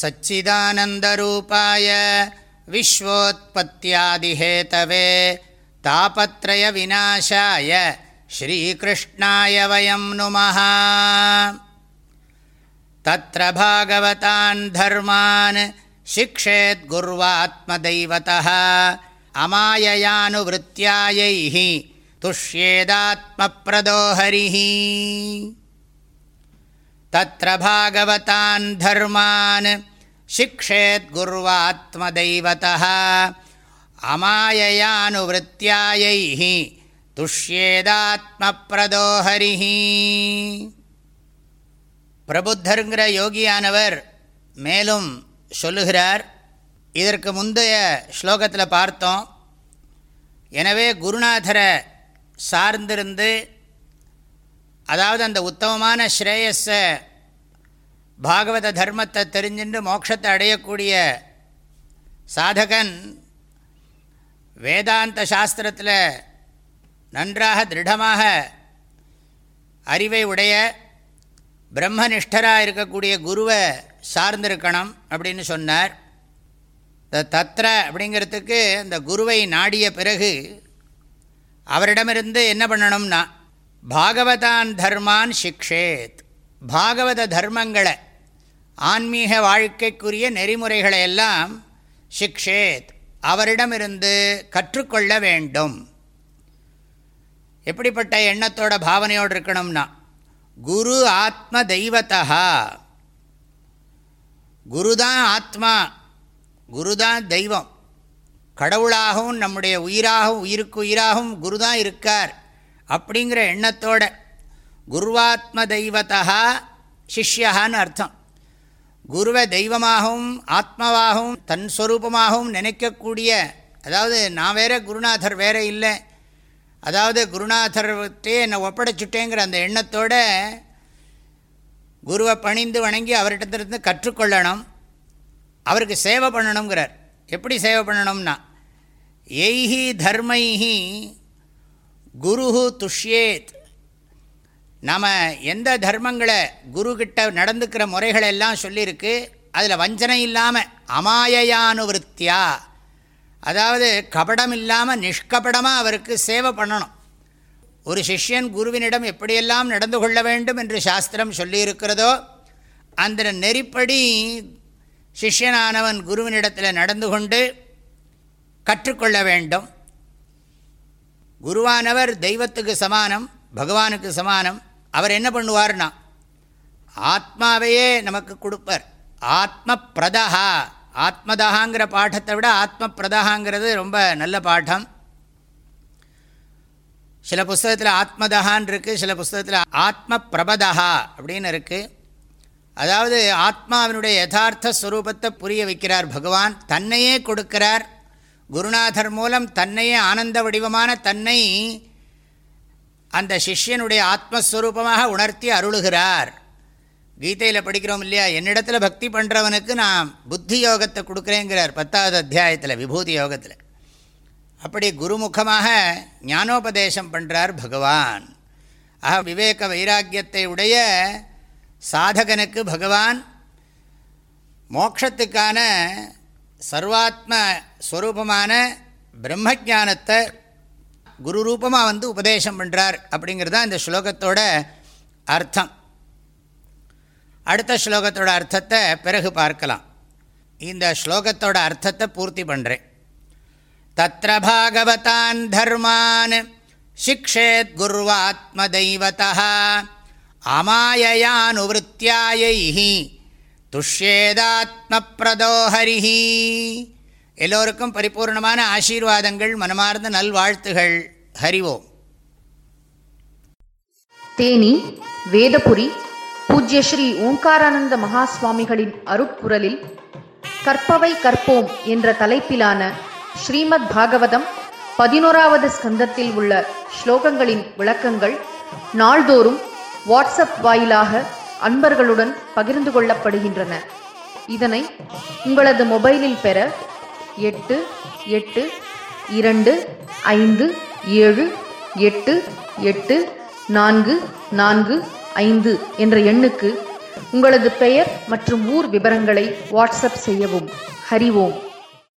सच्चिदानन्दरूपाय विश्वोत्पत्त्यादिहेतवे तापत्रयविनाशाय श्रीकृष्णाय वयं नुमः। तत्र भागवतान् धर्मान् शिक्षेद्गुर्वात्मदैवतः अमाययानुवृत्त्यायैः तुष्येदात्मप्रदो हरिः तत्र भागवतान् धर्मान् शिक्षेद्गुर्वात्मदैवतः अमाययानुवृत्त्यायैः துஷ்யேதாத்மப்ரதோ ஹரிஹி பிரபுத்தருங்கிற யோகியானவர் மேலும் சொல்லுகிறார் இதற்கு முந்தைய ஸ்லோகத்தில் பார்த்தோம் எனவே குருநாதரை சார்ந்திருந்து அதாவது அந்த உத்தமமான ஸ்ரேயஸை பாகவத தர்மத்தை தெரிஞ்சுட்டு மோட்சத்தை அடையக்கூடிய சாதகன் வேதாந்த சாஸ்திரத்தில் நன்றாக திருடமாக அறிவை உடைய பிரம்மனிஷ்டராக இருக்கக்கூடிய குருவை சார்ந்திருக்கணும் அப்படின்னு சொன்னார். இந்த தத்ர அப்படிங்கிறதுக்கு இந்த குருவை நாடிய பிறகு அவரிடமிருந்து என்ன பண்ணணும்னா பாகவதான் தர்மான் சிக்ஷேத். பாகவத தர்மங்களை ஆன்மீக வாழ்க்கைக்குரிய நெறிமுறைகளை எல்லாம் சிக்ஷேத் அவரிடமிருந்து கற்றுக்கொள்ள வேண்டும். எப்படிப்பட்ட எண்ணத்தோட பாவனையோடு இருக்கணும்னா குரு ஆத்ம தெய்வத்தா குருதான் ஆத்மா குருதான் தெய்வம். கடவுளாகவும் நம்முடைய உயிராகவும் உயிருக்கு உயிராகவும் குருதான் இருக்கார். அப்படிங்கிற எண்ணத்தோட குருவாத்ம தெய்வத்தா சிஷ்யான்னு அர்த்தம். குருவை தெய்வமாகவும் ஆத்மாவாகவும் தன் ஸ்வரூபமாகவும் நினைக்கக்கூடிய அதாவது நான் வேற குருநாதர் வேற இல்லை அதாவது குருநாதர்கிட்டே என்னை ஒப்படைச்சுட்டேங்கிற அந்த எண்ணத்தோட குருவை பணிந்து வணங்கி அவர்கிட்டத்திலிருந்து கற்றுக்கொள்ளணும். அவருக்கு சேவை பண்ணணுங்கிறார் எப்படி சேவை பண்ணணும்னா எய்ஹி தர்மைஹி குரு துஷ்யேத். நம்ம எந்த தர்மங்களை குருக்கிட்ட நடந்துக்கிற முறைகள் எல்லாம் சொல்லியிருக்கு அதில் வஞ்சனை இல்லாமல் அமாயயானுவருத்தியா. அதாவது கபடம் இல்லாமல் நிஷ்கபடமாக அவருக்கு சேவை பண்ணணும். ஒரு சிஷ்யன் குருவினிடம் எப்படியெல்லாம் நடந்து கொள்ள வேண்டும் என்று சாஸ்திரம் சொல்லியிருக்கிறதோ அந்த நெறிப்படி சிஷ்யனானவன் குருவினிடத்தில் நடந்து கொண்டு கற்றுக்கொள்ள வேண்டும். குருவானவர் தெய்வத்துக்கு சமானம் பகவானுக்கு சமானம் அவர் என்ன பண்ணுவார்னா ஆத்மாவையே நமக்கு கொடுப்பார். ஆத்ம பிரதஹா ஆத்மதஹாங்கிற பாடத்தை விட ஆத்ம பிரதஹாங்கிறது ரொம்ப நல்ல பாடம். சில புஸ்தகத்தில் ஆத்மதஹான் இருக்குது சில புஸ்தகத்தில் ஆத்ம பிரபதஹா அப்படின்னு இருக்குது அதாவது ஆத்மாவினுடைய யதார்த்த ஸ்வரூபத்தை புரிய வைக்கிறார் பகவான் தன்னையே கொடுக்கிறார். குருநாதர் மூலம் தன்னையே ஆனந்த வடிவமான தன்னை அந்த சிஷ்யனுடைய ஆத்மஸ்வரூபமாக உணர்த்தி அருளுகிறார். கீதையில் படிக்கிறோம் இல்லையா? என்னிடத்தில் பக்தி பண்ணுறவனுக்கு நான் புத்தி யோகத்தை கொடுக்குறேங்கிறார் பத்தாவது அத்தியாயத்தில் விபூதி யோகத்தில். அப்படி குருமுகமாக ஞானோபதேசம் பண்ணுறார் பகவான். ஆக விவேக வைராக்கியத்தை உடைய சாதகனுக்கு பகவான் மோட்சத்துக்கான சர்வாத்ம ஸ்வரூபமான பிரம்மஜானத்தை குரு ரூபமாக வந்து உபதேசம் பண்ணுறார் அப்படிங்கிறது தான் இந்த ஸ்லோகத்தோட அர்த்தம். அடுத்த ஸ்லோகத்தோட அர்த்தத்தை பிறகு பார்க்கலாம். இந்த ஸ்லோகத்தோட அர்த்தத்தை பூர்த்தி பண்ணுறேன் தத்திர பாகவதான் தர்மான் சிக்ஷேத் குருவாத்ம தெய்வத்தா அமாயயானுவருத்தியாயை துஷ்யேதாத்ம பிரதோஹரிஹி எல்லோருக்கும் பரிபூர்ணமான ஆசீர்வாதங்கள் மனமார்ந்த நல்வாழ்த்துகள். ஹரிவோம். தேனி வேதபுரி பூஜ்ய ஸ்ரீ ஓங்காரானந்த மகாஸ்வாமிகளின் அருட்குரலில் கற்பவை கற்போம் என்ற தலைப்பிலான ஸ்ரீமத் பாகவதம் பதினோராவது ஸ்கந்தத்தில் உள்ள ஸ்லோகங்களின் விளக்கங்கள் நாள்தோறும் வாட்ஸ்அப் வாயிலாக அன்பர்களுடன் பகிர்ந்து கொள்ளப்படுகின்றன. இதனை உங்களது மொபைலில் பெற எட்டு எட்டு இரண்டு ஐந்து ஏழு எட்டு எட்டு நான்கு நான்கு ஐந்து என்ற எண்ணுக்கு உங்களது பெயர் மற்றும் ஊர் விவரங்களை வாட்ஸ்அப் செய்யவும். ஹரிவோம்